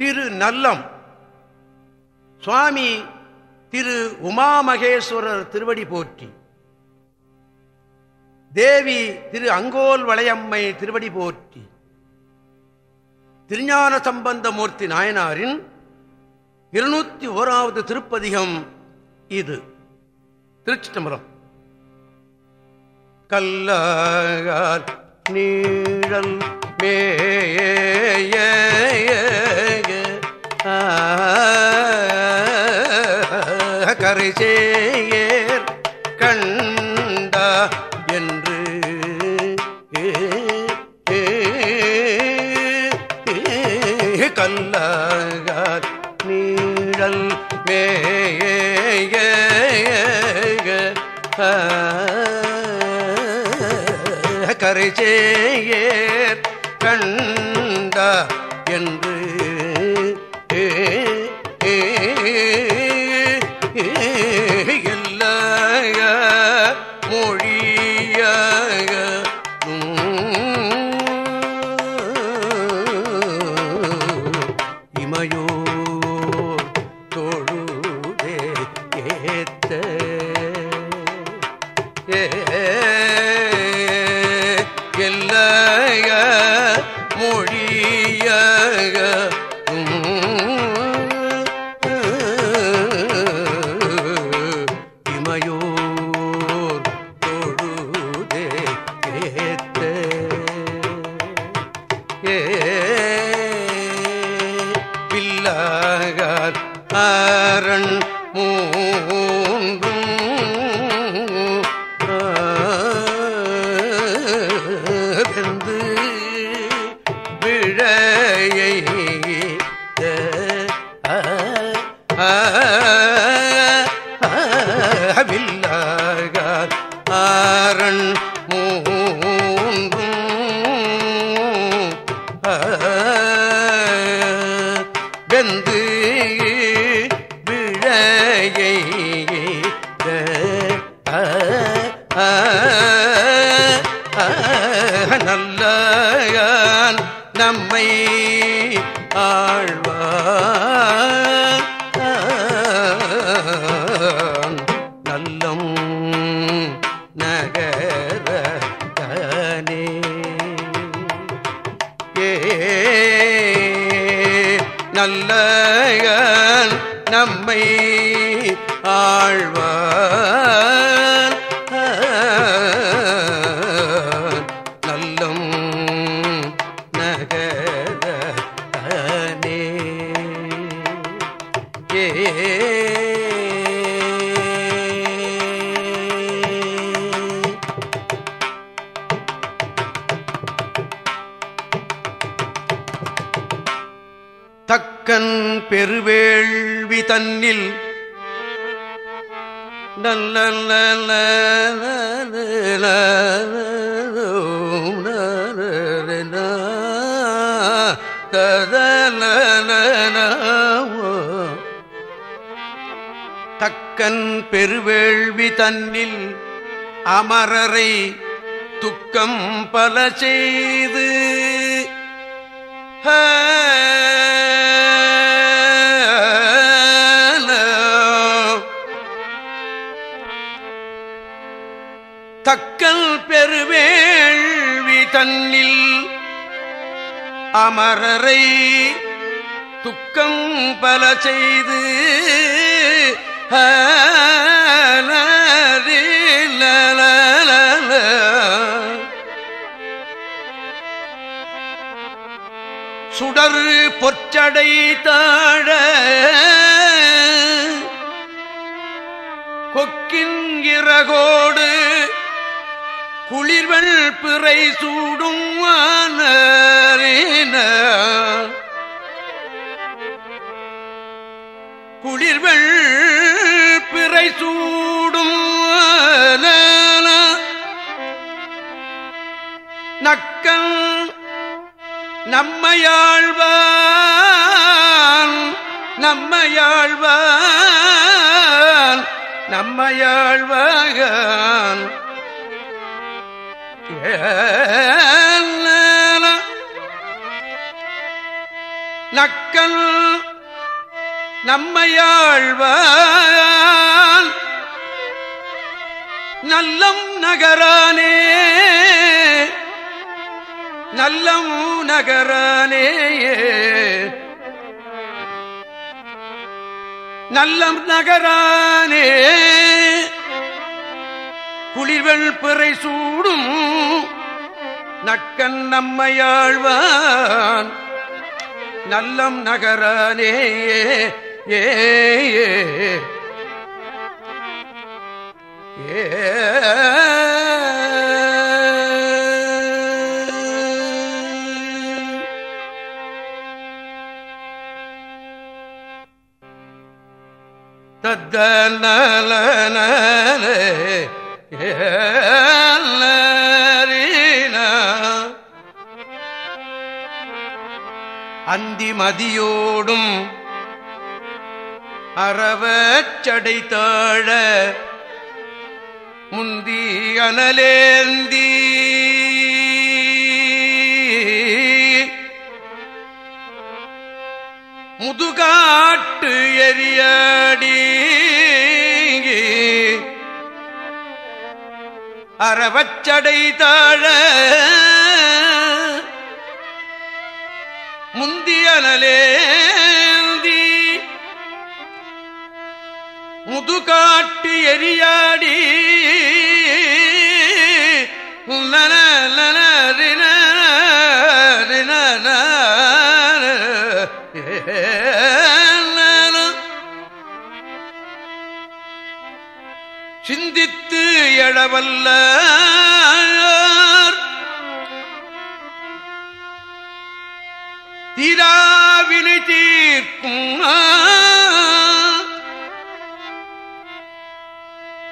திரு நல்லம். சுவாமி திரு உமாமகேஸ்வரர் திருவடி போற்றி. தேவி திரு அங்கோல் வளையம்மை திருவடி போற்றி. திருஞான சம்பந்தமூர்த்தி நாயனாரின் இருநூத்தி ஓராவது திருப்பதிகம் இது. திருச்சிட்டம்பரம் கல்லார் நீழல் மேய கரைசேயர் கண்டா என்று கல்லார் நீழல் மே கரைச்சேயர் கண்ட என்று வெந்து நல்ல நம்மை ஆழ்வார் பெருவேள்வி தன்னில் நல்ல தக்கன் பெருவேள்வி தன்னில் அமரரை துக்கம் பல செய்து தக்கல் பெருவேள்வி தன்னில் அமரரை துக்கம் பல செய்து சுடர் பொற்சடை தாழ கொக்கின் இறகோடு குளிர்வள் பிறை சூடும் வானரேன குளிர்வள் பிறை சூடும் நக்கல் நம்மையாழ்வான் நம்மையாழ்வான் நம்மையாழ்வான் நக்கல் நம்மையாழ்வான் நல்லம் நகரானே நல்லம் நகரானே நல்லம் நகரானே குளிர்வெள் பிறை சூடும். நக்கன் நம்மையாழ்வான் நல்லம் நகரானே ஏ ஏ தத்த அந்தி மதியோடும் அறவச்சடை தாழ முந்தி அனலேந்தி. முதுகாட்டு எரியாடி. அறவச்சடை தாழ. முந்தியனலேந்தி முதுகாட்டு எரியாடி. நன எழவல்ல திராவினை தீர்க்கும்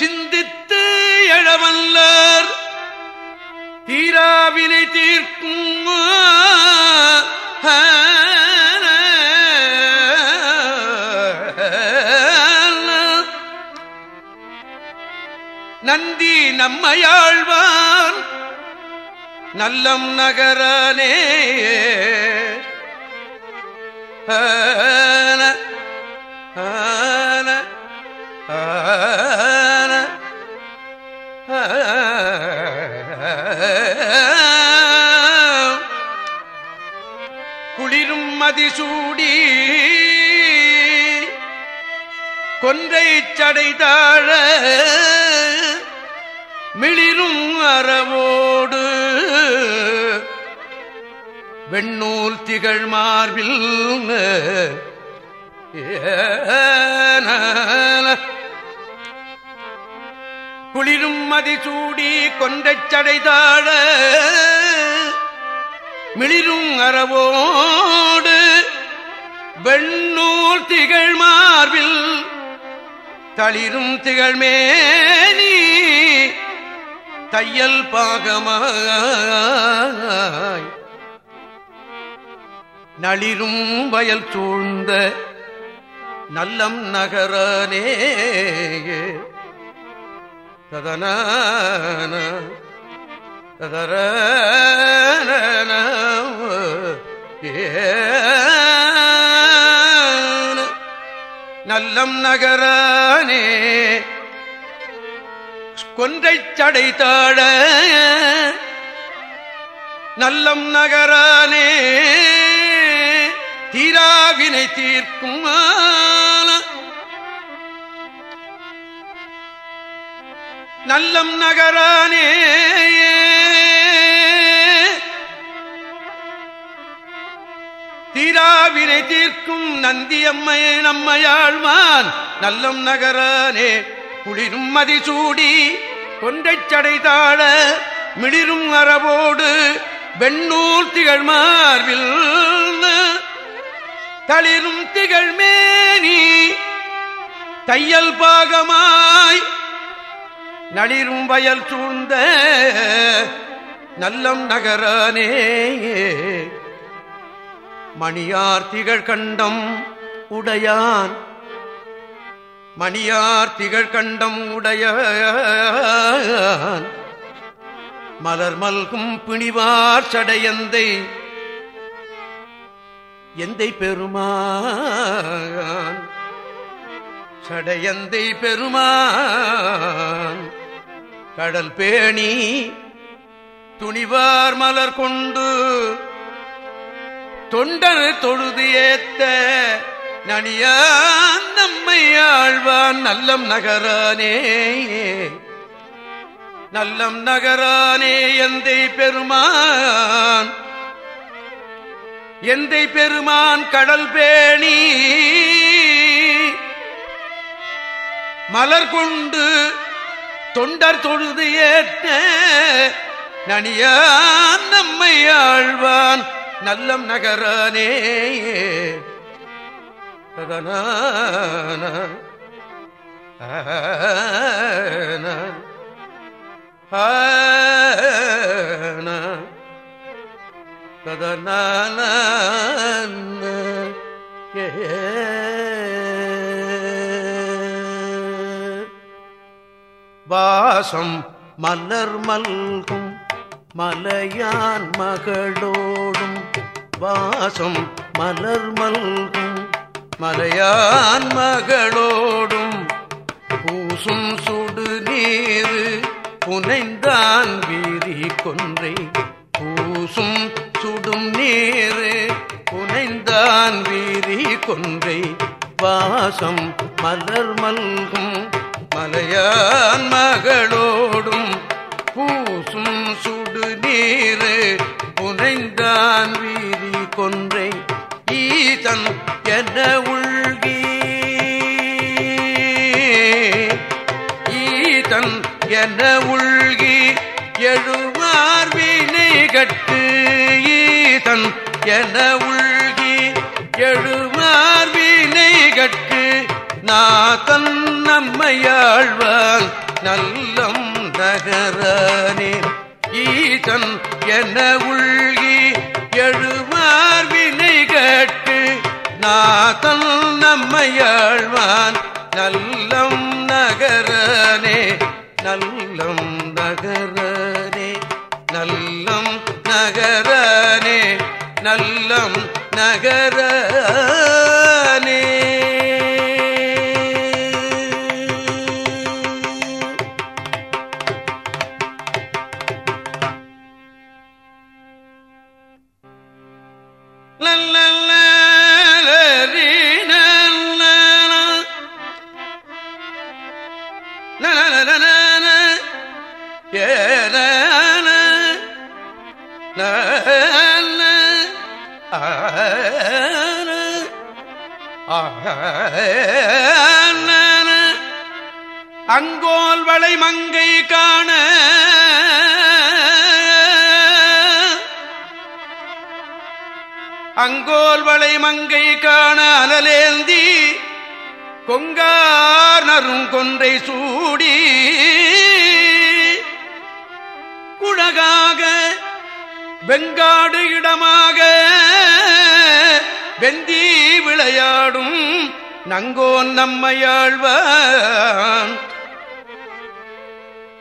சிந்தித்து எழவல்லர். தீராவினை தீர்க்கும் நம்மையாழ்வான். நல்லம் நகரனே. ஆன ஆன ஆன. குளிரும் மதிசூடி. கொன்றை சடைதாழ. மிளிரும் அறவோடு. வெண்ணூல் திகழ் மார்பில் குளிரும் மதிசூடி கொன்றைச் சடைதாழ. மிளிரும் அறவோடு. வெண்ணூல் திகழ் மார்பில் தளிரும் திகழ்மேனி தையல் பாகமாய். நளிரும் வயல் சூழ்ந்த நல்லம் நகரனே. ததன ததர நல்லம் நகரானே. கொன்றை சடை தாழ நல்லம் நகரானே தீராவினை தீர்க்கும் நல்லம் நகரானே தீராவினை தீர்க்கும் நந்தியம்மையே நம்மையாழ்வான். நல்லம் நகரானே குளிரும் மதிசூடி கொன்றைச் சடைதாழ மிளிரும் அறவோடு வெண்ணூர் திகழ்மார்பில் தளிரும் திகழ்மேனி தையல் பாகமாய் நளிரும் வயல் சூழ்ந்த நல்லம் நகரானே. மணியார் திகழ் கண்டம் உடையான் மணியார் திகழ் கண்டம் உடைய மலர் மல்கும் பிணிவார் சடையந்தை. எந்தை பெருமான்? சடையந்தை பெருமான். கடல் பேணி துணிவார் மலர் கொண்டு தொண்டர் தொழுது ஏத்த நனியான் நம்மை ஆழ்வான் நல்லம் நகரானே. நல்லம் நகரானே எந்தை பெருமான். எந்தை பெருமான் கடல் பேணி. மலர் கொண்டு தொண்டர் தொழுது ஏற்ற நனியான் நம்மை ஆழ்வான் நல்லம் நகரானே. ததனான ஏ வாசம் மலர் மல்கும் மலையான் மகளோடும். வாசம் மலர் மல்கும் மலையான் மகளோடும் பூசும் சுடு நீர் புனைந்தான் வீதி கொன்றை. பூசும் சுடும் நீர் புனைந்தான் வீதி கொன்றை. வாசம் மலர் மல்கும் மலையான் மகளோடும் பூசும் சுடு நீர் புனைந்தான் வீதி கொன்றை. ஈதன் என உள்கி ஈதன் என உள்கி எழுவார் வினை கட்டு ஈதன் என உள்கி எழுவார் வினை கட்டு நாதன் நம்மையாழ்வான் நல்லம் நகரானே ஈதன் என உள்கி எழுவ நாதன் அங்கோல் வளை மங்கை காண அனலேந்தி கொங்கார் நரும் கொன்றை சூடி குழகாக வெங்காடு இடமாக வெந்தி விளையாடும் நங்கோன் நம்மையாழ்வான்.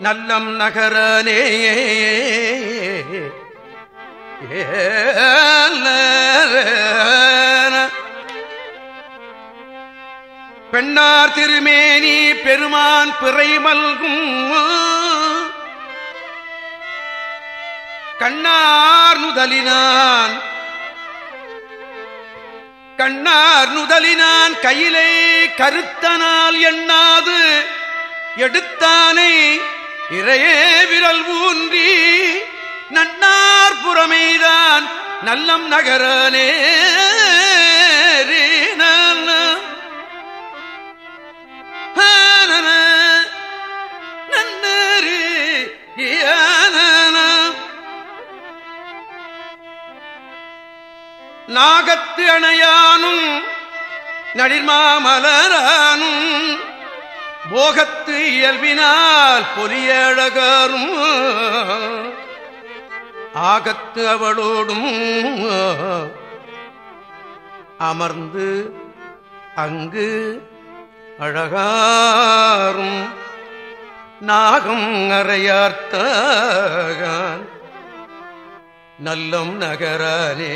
நல்லம் நகரனே ஏ பெண்ணார் திருமேனி பெருமான் பிறை மல்கும் கண்ணார் நுதலினான். கண்ணார் நுதலினான் கையிலே கருத்தனால் எண்ணாது. எடுத்தானை இறையே விரல் ஊன்றி நன்னார் புறமைதான் நல்லம் நகரனே. நாகத்து அணையானும் நடிர்மாமலரானும் போகத்து இயல்பினால் பொலியழகரும் ஆகத்து அவளோடும் அமர்ந்து அங்கு அழகாரும் நாகம் அறையார்த்தான் நல்லம் நகரானே.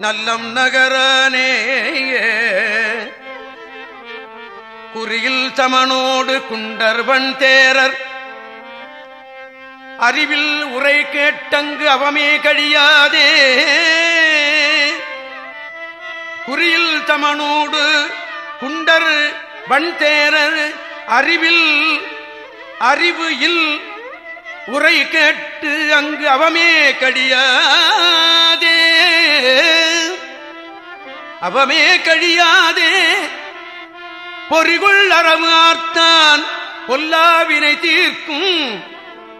நல்லம் நகரானே. குறியில் சமனோடு குண்டர்வன் தேரர். அறிவில் உரை கேட்டங்கு அவமே கழியாதே. குறியில் தமனோடு குண்டர் வன்தேரர் அறிவில் அறிவு இல் உரை கேட்டு அங்கு அவமே கழியாதே அவமே கழியாதே பொறிகுள் அறமார்த்தான் பொல்லாவினை தீர்க்கும்.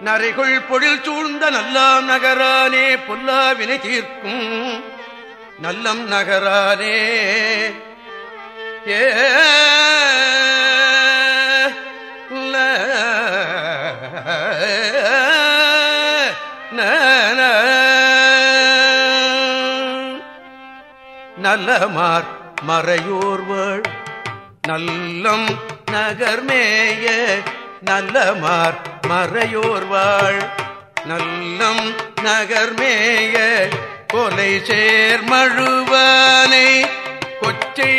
நரைகுள் பொழில் சூழ்ந்த நல்லாம் நகரானே பொல்லாவினை தீர்க்கும். நல்லம் நகரானே. ஏ நல்லமார் மறையூர்வள் நல்லம் நகர்மேய. நல்லமார் மறையோர்வாள் நல்லம் நகர்மேய. கொலை சேர்மழுவனை கொச்சை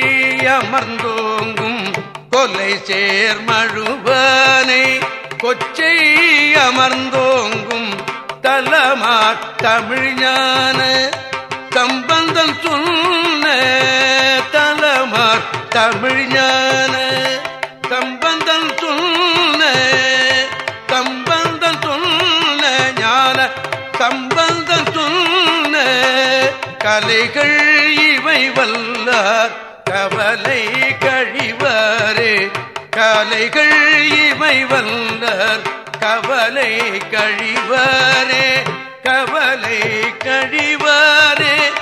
அமர்ந்தோங்கும். கொலை சேர்மழுவனை கொச்சை அமர்ந்தோங்கும். தலமா தமிழ்ஞான கம்பந்தன் சொன்ன தலமார் தமிழ்ஞான கவலைகள் இவை வல்லார். கவலை கழிவாரே. கலைகள் இவை வல்லார். கவலை கழிவாரே. கவலை கழிவாரே.